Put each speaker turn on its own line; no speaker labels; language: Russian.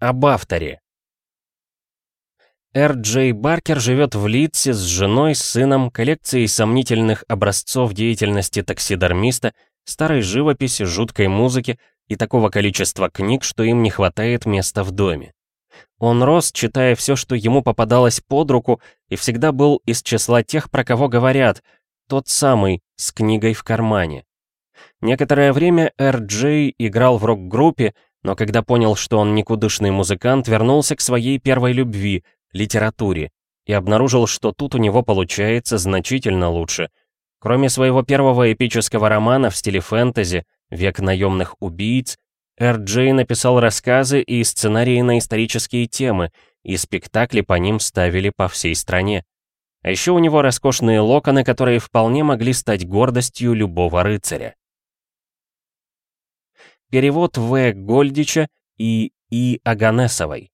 Об авторе. Р. Джей Баркер живет в Лидсе с женой, сыном, коллекцией сомнительных образцов деятельности таксидермиста, старой живописи, жуткой музыки и такого количества книг, что им не хватает места в доме. Он рос, читая все, что ему попадалось под руку, и всегда был из числа тех, про кого говорят, тот самый, с книгой в кармане. Некоторое время Р. Джей играл в рок-группе, но когда понял, что он никудышный музыкант, вернулся к своей первой любви — литературе, и обнаружил, что тут у него получается значительно лучше. Кроме своего первого эпического романа в стиле фэнтези «Век наемных убийц», Р. Джей написал рассказы и сценарии на исторические темы, и спектакли по ним ставили по всей стране. А еще у него роскошные локоны, которые вполне могли стать гордостью любого рыцаря. Перевод В. Гольдича и И. Аганесовой.